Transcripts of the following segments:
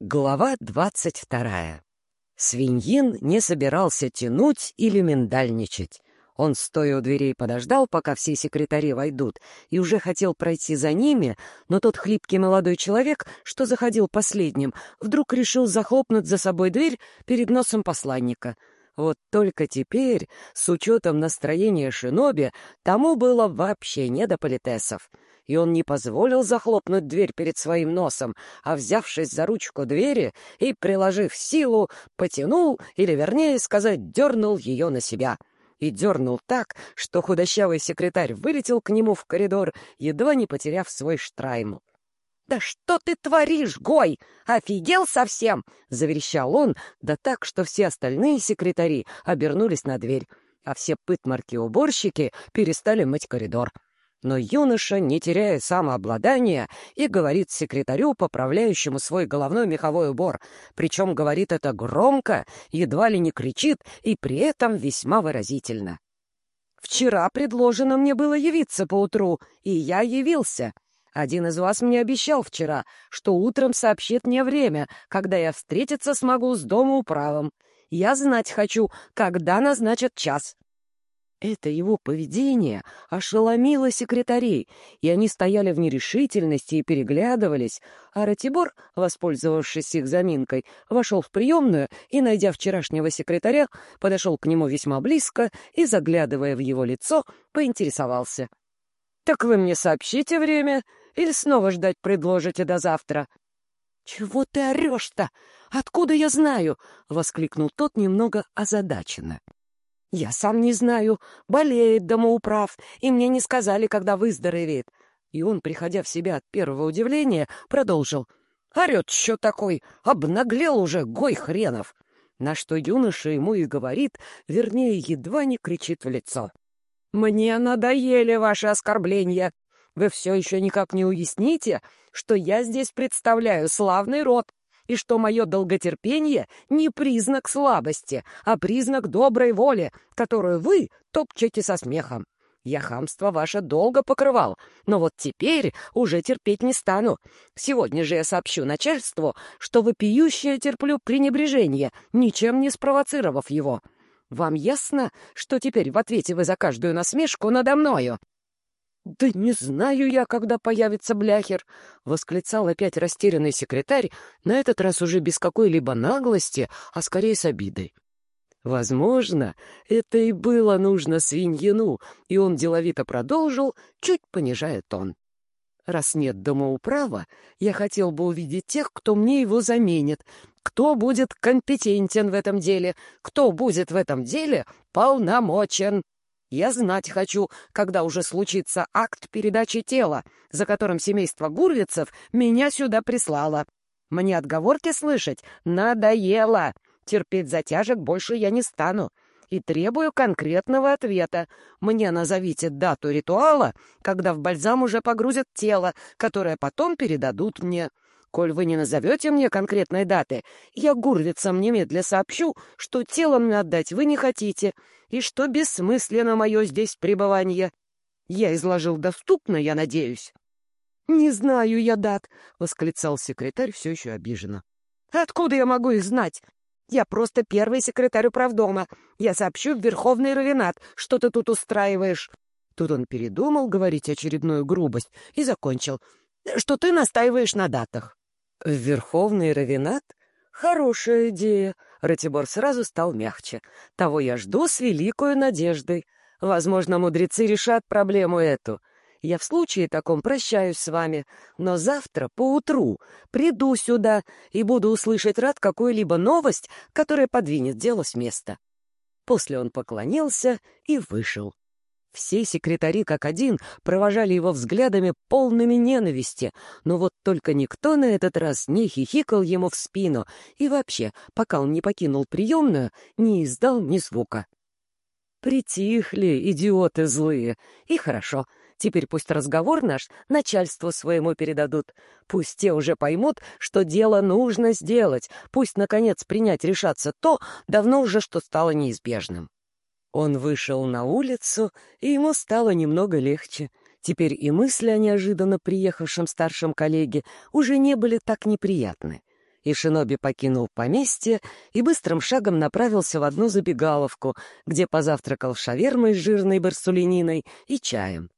Глава двадцать вторая. Свиньин не собирался тянуть или миндальничать. Он, стоя у дверей, подождал, пока все секретари войдут, и уже хотел пройти за ними, но тот хлипкий молодой человек, что заходил последним, вдруг решил захлопнуть за собой дверь перед носом посланника. Вот только теперь, с учетом настроения шиноби, тому было вообще не до политесов и он не позволил захлопнуть дверь перед своим носом, а, взявшись за ручку двери и, приложив силу, потянул, или, вернее сказать, дернул ее на себя. И дернул так, что худощавый секретарь вылетел к нему в коридор, едва не потеряв свой штраймл. «Да что ты творишь, Гой? Офигел совсем!» — заверещал он, да так, что все остальные секретари обернулись на дверь, а все пытмарки-уборщики перестали мыть коридор. Но юноша, не теряя самообладания, и говорит секретарю, поправляющему свой головной меховой убор. Причем говорит это громко, едва ли не кричит, и при этом весьма выразительно. «Вчера предложено мне было явиться поутру, и я явился. Один из вас мне обещал вчера, что утром сообщит мне время, когда я встретиться смогу с домоуправом. Я знать хочу, когда назначат час». Это его поведение ошеломило секретарей, и они стояли в нерешительности и переглядывались, а Ратибор, воспользовавшись их заминкой, вошел в приемную и, найдя вчерашнего секретаря, подошел к нему весьма близко и, заглядывая в его лицо, поинтересовался. «Так вы мне сообщите время или снова ждать предложите до завтра?» «Чего ты орешь-то? Откуда я знаю?» — воскликнул тот немного озадаченно. «Я сам не знаю. Болеет домоуправ, и мне не сказали, когда выздоровеет». И он, приходя в себя от первого удивления, продолжил. «Орет еще такой! Обнаглел уже, гой хренов!» На что юноша ему и говорит, вернее, едва не кричит в лицо. «Мне надоели ваши оскорбления. Вы все еще никак не уясните, что я здесь представляю славный род, и что мое долготерпение не признак слабости, а признак доброй воли, которую вы топчете со смехом. Я хамство ваше долго покрывал, но вот теперь уже терпеть не стану. Сегодня же я сообщу начальству, что вопиющее терплю пренебрежение, ничем не спровоцировав его. Вам ясно, что теперь в ответе вы за каждую насмешку надо мною?» «Да не знаю я, когда появится Бляхер!» — восклицал опять растерянный секретарь, на этот раз уже без какой-либо наглости, а скорее с обидой. Возможно, это и было нужно свиньину, и он деловито продолжил, чуть понижая тон. Раз нет домоуправа, я хотел бы увидеть тех, кто мне его заменит, кто будет компетентен в этом деле, кто будет в этом деле полномочен. Я знать хочу, когда уже случится акт передачи тела, за которым семейство Гурвицев меня сюда прислало. Мне отговорки слышать надоело. Терпеть затяжек больше я не стану. И требую конкретного ответа. Мне назовите дату ритуала, когда в бальзам уже погрузят тело, которое потом передадут мне. Коль вы не назовете мне конкретной даты, я гурвицам немедля сообщу, что тело мне отдать вы не хотите, и что бессмысленно мое здесь пребывание. Я изложил доступно, я надеюсь. — Не знаю я дат, — восклицал секретарь все еще обиженно. — Откуда я могу их знать? Я просто первый секретарь управдома. Я сообщу в Верховный Равенат, что ты тут устраиваешь. Тут он передумал говорить очередную грубость и закончил, что ты настаиваешь на датах. В Верховный Равенат? Хорошая идея. Ратибор сразу стал мягче. Того я жду с великой надеждой. Возможно, мудрецы решат проблему эту. Я в случае таком прощаюсь с вами, но завтра поутру приду сюда и буду услышать рад какую-либо новость, которая подвинет дело с места. После он поклонился и вышел. Все секретари как один провожали его взглядами полными ненависти, но вот только никто на этот раз не хихикал ему в спину и вообще, пока он не покинул приемную, не издал ни звука. Притихли, идиоты злые, и хорошо. Теперь пусть разговор наш начальству своему передадут. Пусть те уже поймут, что дело нужно сделать. Пусть, наконец, принять решаться то, давно уже что стало неизбежным. Он вышел на улицу, и ему стало немного легче. Теперь и мысли о неожиданно приехавшем старшем коллеге уже не были так неприятны. И Шиноби покинул поместье и быстрым шагом направился в одну забегаловку, где позавтракал шавермой с жирной барсулининой и чаем.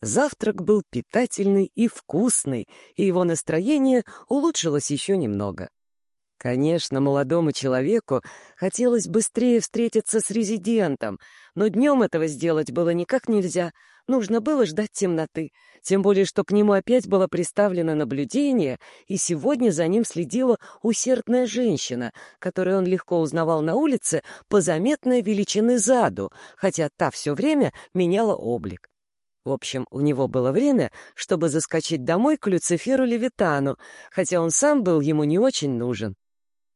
Завтрак был питательный и вкусный, и его настроение улучшилось еще немного. Конечно, молодому человеку хотелось быстрее встретиться с резидентом, но днем этого сделать было никак нельзя. Нужно было ждать темноты, тем более, что к нему опять было приставлено наблюдение, и сегодня за ним следила усердная женщина, которую он легко узнавал на улице по заметной величины заду, хотя та все время меняла облик. В общем, у него было время, чтобы заскочить домой к Люциферу Левитану, хотя он сам был ему не очень нужен.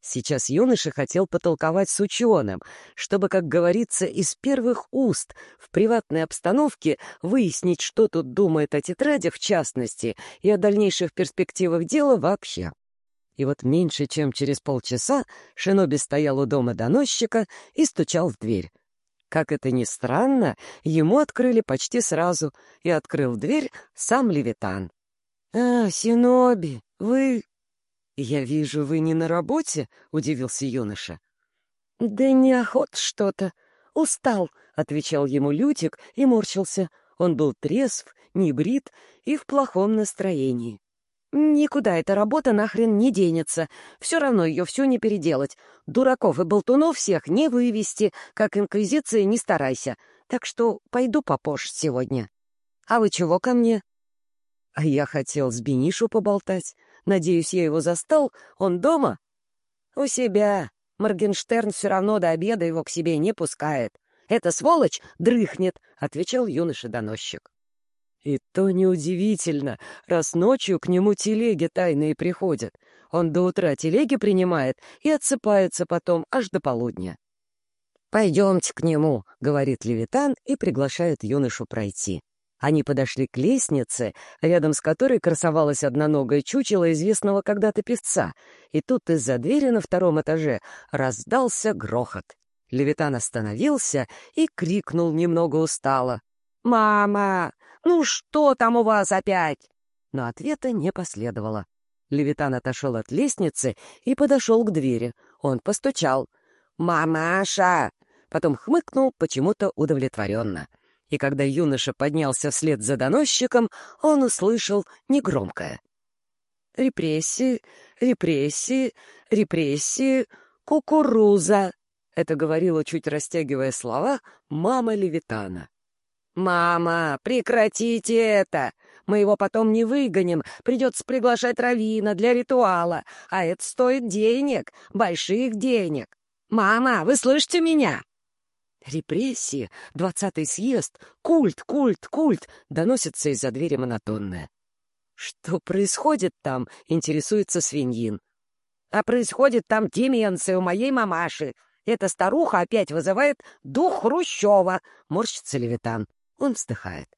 Сейчас юноша хотел потолковать с ученым, чтобы, как говорится, из первых уст в приватной обстановке выяснить, что тут думает о тетрадях в частности и о дальнейших перспективах дела вообще. И вот меньше чем через полчаса Шиноби стоял у дома доносчика и стучал в дверь. Как это ни странно, ему открыли почти сразу, и открыл дверь сам Левитан. «А, Синоби, вы «Я вижу, вы не на работе?» — удивился юноша. «Да неохот что-то. Устал», — отвечал ему Лютик и морщился. Он был трезв, не брит и в плохом настроении. «Никуда эта работа нахрен не денется. Все равно ее все не переделать. Дураков и болтунов всех не вывести, как инквизиция не старайся. Так что пойду попозже сегодня. А вы чего ко мне?» «А я хотел с Бенишу поболтать. Надеюсь, я его застал. Он дома? У себя. Моргенштерн все равно до обеда его к себе не пускает. Эта сволочь дрыхнет, — отвечал юноша-доносчик. И то неудивительно, раз ночью к нему телеги тайные приходят. Он до утра телеги принимает и отсыпается потом аж до полудня. «Пойдемте к нему», — говорит Левитан и приглашает юношу пройти. Они подошли к лестнице, рядом с которой красовалась одноногая чучело известного когда-то певца, и тут из-за двери на втором этаже раздался грохот. Левитан остановился и крикнул немного устало. «Мама, ну что там у вас опять?» Но ответа не последовало. Левитан отошел от лестницы и подошел к двери. Он постучал. «Мамаша!» Потом хмыкнул почему-то удовлетворенно и когда юноша поднялся вслед за доносчиком, он услышал негромкое. «Репрессии, репрессии, репрессии, кукуруза!» — это говорила, чуть растягивая слова, мама Левитана. «Мама, прекратите это! Мы его потом не выгоним, придется приглашать Равина для ритуала, а это стоит денег, больших денег. Мама, вы слышите меня?» Репрессии, двадцатый съезд, культ, культ, культ, доносится из-за двери монотонное. Что происходит там, интересуется свиньин. А происходит там деменция у моей мамаши. Эта старуха опять вызывает дух Хрущева, морщится Левитан. Он вздыхает.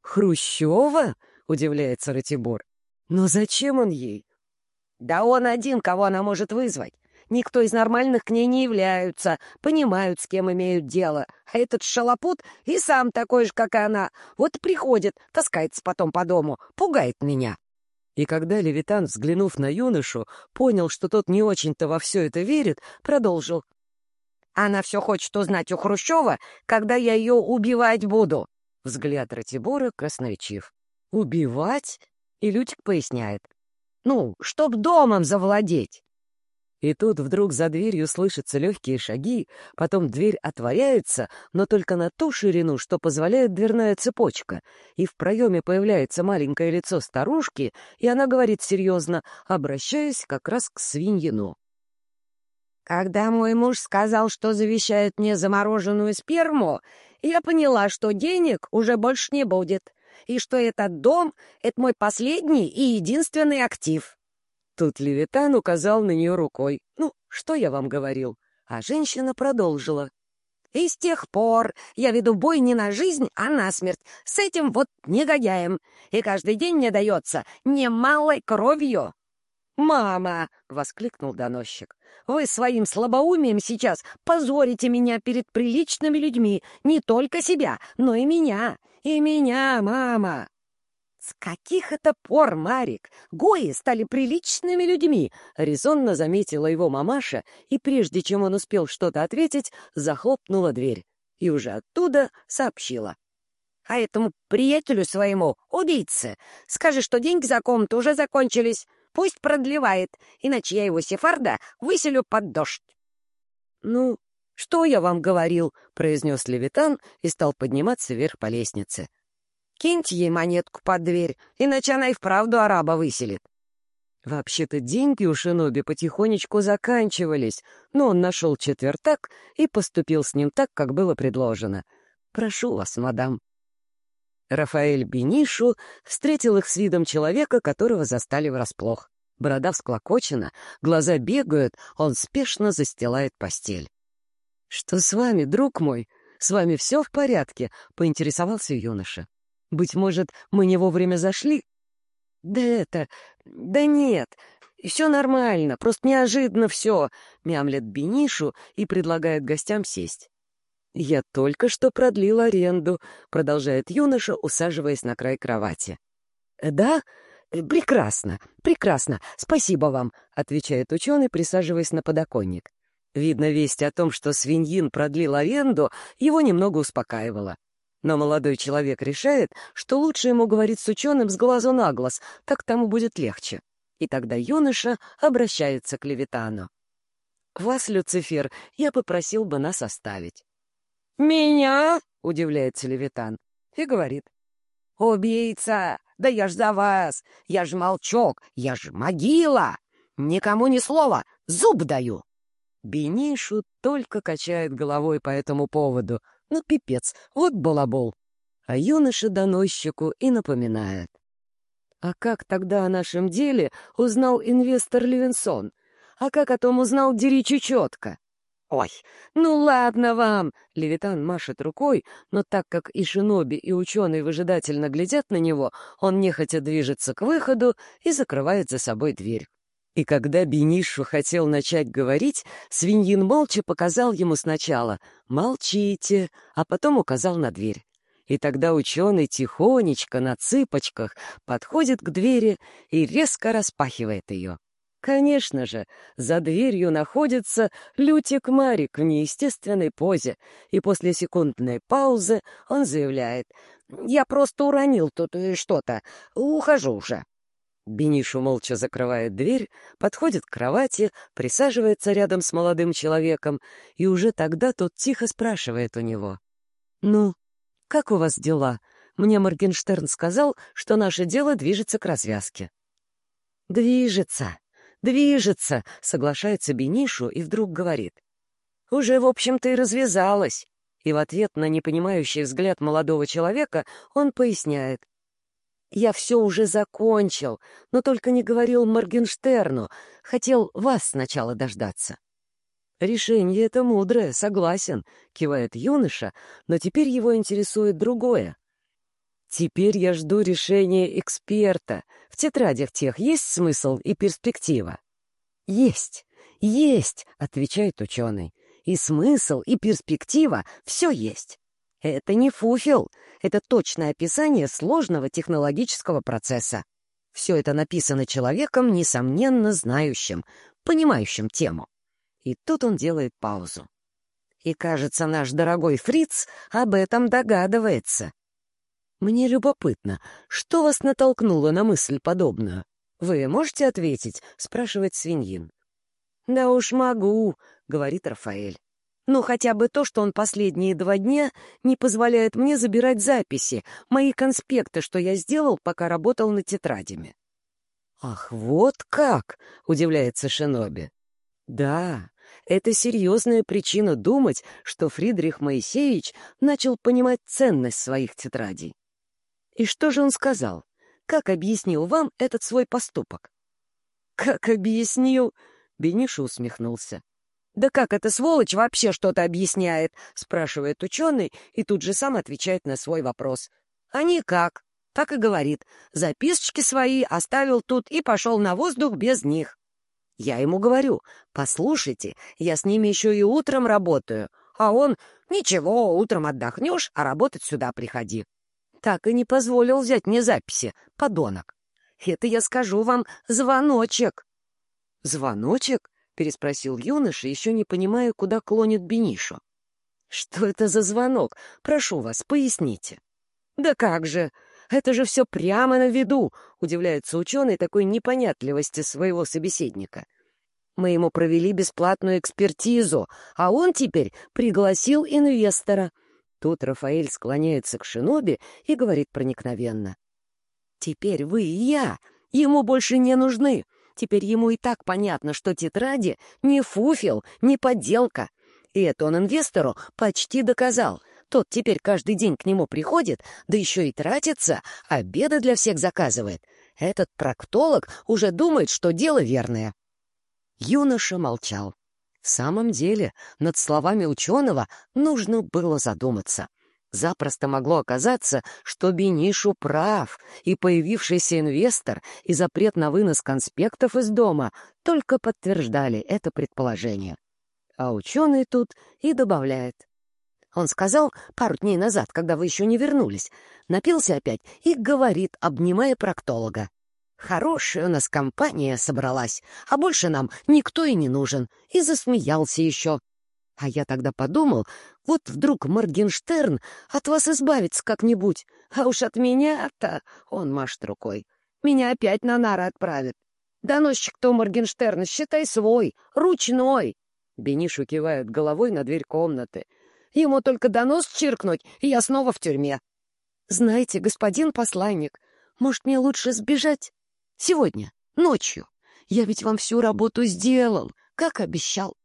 «Хрущева?» — удивляется Ратибор. «Но зачем он ей?» «Да он один, кого она может вызвать. Никто из нормальных к ней не являются, понимают, с кем имеют дело. А этот шалопут и сам такой же, как и она. Вот приходит, таскается потом по дому, пугает меня». И когда Левитан, взглянув на юношу, понял, что тот не очень-то во все это верит, продолжил. «Она все хочет узнать у Хрущева, когда я ее убивать буду». Взгляд Ратибора красноречив. «Убивать?» И Лютик поясняет. «Ну, чтоб домом завладеть». И тут вдруг за дверью слышатся легкие шаги, потом дверь отворяется, но только на ту ширину, что позволяет дверная цепочка, и в проеме появляется маленькое лицо старушки, и она говорит серьезно, обращаясь как раз к свиньину. «Когда мой муж сказал, что завещает мне замороженную сперму, я поняла, что денег уже больше не будет, и что этот дом — это мой последний и единственный актив». Тут Левитан указал на нее рукой. «Ну, что я вам говорил?» А женщина продолжила. «И с тех пор я веду бой не на жизнь, а на смерть. С этим вот негодяем. И каждый день мне дается немалой кровью». «Мама!» — воскликнул доносчик. «Вы своим слабоумием сейчас позорите меня перед приличными людьми. Не только себя, но и меня. И меня, мама!» «С каких это пор, Марик, гои стали приличными людьми?» — резонно заметила его мамаша, и прежде чем он успел что-то ответить, захлопнула дверь и уже оттуда сообщила. «А этому приятелю своему, убийце, скажи, что деньги за комнату уже закончились. Пусть продлевает, иначе я его сефарда выселю под дождь». «Ну, что я вам говорил?» — произнес Левитан и стал подниматься вверх по лестнице. Киньте ей монетку под дверь, иначе она и вправду араба выселит. Вообще-то деньги у Шиноби потихонечку заканчивались, но он нашел четвертак и поступил с ним так, как было предложено. «Прошу вас, мадам». Рафаэль Бенишу встретил их с видом человека, которого застали врасплох. Борода всклокочена, глаза бегают, он спешно застилает постель. «Что с вами, друг мой? С вами все в порядке?» — поинтересовался юноша. Быть может, мы не вовремя зашли? Да это... Да нет, все нормально, просто неожиданно все, мямлет Бенишу и предлагает гостям сесть. «Я только что продлил аренду», — продолжает юноша, усаживаясь на край кровати. «Да? Прекрасно, прекрасно, спасибо вам», — отвечает ученый, присаживаясь на подоконник. Видно, весть о том, что свиньин продлил аренду, его немного успокаивала. Но молодой человек решает, что лучше ему говорить с ученым с глазу на глаз, так тому будет легче. И тогда юноша обращается к Левитану. «Вас, Люцифер, я попросил бы нас оставить». «Меня?» — удивляется Левитан и говорит. «Убийца! Да я ж за вас! Я ж молчок! Я ж могила! Никому ни слова! Зуб даю!» Бенишу только качает головой по этому поводу — ну, пипец, вот балабол. А юноша-доносчику и напоминает. А как тогда о нашем деле узнал инвестор Левинсон? А как о том узнал Деричи четко? «Ой, ну ладно вам!» — Левитан машет рукой, но так как и шиноби, и ученый выжидательно глядят на него, он нехотя движется к выходу и закрывает за собой дверь. И когда Бенишу хотел начать говорить, свиньин молча показал ему сначала «молчите», а потом указал на дверь. И тогда ученый тихонечко на цыпочках подходит к двери и резко распахивает ее. Конечно же, за дверью находится Лютик Марик в неестественной позе, и после секундной паузы он заявляет «Я просто уронил тут что-то, ухожу уже». Бенишу молча закрывает дверь, подходит к кровати, присаживается рядом с молодым человеком, и уже тогда тот тихо спрашивает у него. «Ну, как у вас дела? Мне Моргенштерн сказал, что наше дело движется к развязке». «Движется, движется», — соглашается Бенишу и вдруг говорит. «Уже, в общем-то, и развязалась». И в ответ на непонимающий взгляд молодого человека он поясняет. Я все уже закончил, но только не говорил Моргенштерну. Хотел вас сначала дождаться. Решение это мудрое, согласен, кивает юноша, но теперь его интересует другое. Теперь я жду решения эксперта. В тетрадях тех есть смысл и перспектива? Есть, есть, отвечает ученый. И смысл, и перспектива — все есть. Это не фуфел, это точное описание сложного технологического процесса. Все это написано человеком, несомненно знающим, понимающим тему. И тут он делает паузу. И, кажется, наш дорогой фриц об этом догадывается. Мне любопытно, что вас натолкнуло на мысль подобную? Вы можете ответить? — спрашивает свиньин. Да уж могу, — говорит Рафаэль. Ну, хотя бы то, что он последние два дня не позволяет мне забирать записи, мои конспекты, что я сделал, пока работал над тетрадями. «Ах, вот как!» — удивляется Шиноби. «Да, это серьезная причина думать, что Фридрих Моисеевич начал понимать ценность своих тетрадей. И что же он сказал? Как объяснил вам этот свой поступок?» «Как объяснил?» — Бениша усмехнулся. «Да как эта сволочь вообще что-то объясняет?» — спрашивает ученый и тут же сам отвечает на свой вопрос. «А никак». Так и говорит. Записочки свои оставил тут и пошел на воздух без них. Я ему говорю, послушайте, я с ними еще и утром работаю. А он, ничего, утром отдохнешь, а работать сюда приходи. Так и не позволил взять мне записи, подонок. Это, я скажу вам, звоночек. «Звоночек?» — переспросил юноша, еще не понимая, куда клонит Бенишу. «Что это за звонок? Прошу вас, поясните». «Да как же! Это же все прямо на виду!» — удивляется ученый такой непонятливости своего собеседника. «Мы ему провели бесплатную экспертизу, а он теперь пригласил инвестора». Тут Рафаэль склоняется к Шиноби и говорит проникновенно. «Теперь вы и я ему больше не нужны. Теперь ему и так понятно, что тетради не фуфел, не подделка. И это он инвестору почти доказал. Тот теперь каждый день к нему приходит, да еще и тратится, обеды для всех заказывает. Этот проктолог уже думает, что дело верное. Юноша молчал. В самом деле, над словами ученого нужно было задуматься. Запросто могло оказаться, что Бенишу прав, и появившийся инвестор и запрет на вынос конспектов из дома только подтверждали это предположение. А ученый тут и добавляет. Он сказал пару дней назад, когда вы еще не вернулись, напился опять и говорит, обнимая проктолога. «Хорошая у нас компания собралась, а больше нам никто и не нужен», и засмеялся еще. А я тогда подумал, вот вдруг Моргенштерн от вас избавится как-нибудь, а уж от меня-то, он машет рукой, меня опять на нары отправит. Доносчик-то у Моргенштерна, считай, свой, ручной. Бенишу кивает головой на дверь комнаты. Ему только донос чиркнуть, и я снова в тюрьме. Знаете, господин посланник, может, мне лучше сбежать? Сегодня, ночью. Я ведь вам всю работу сделал, как обещал.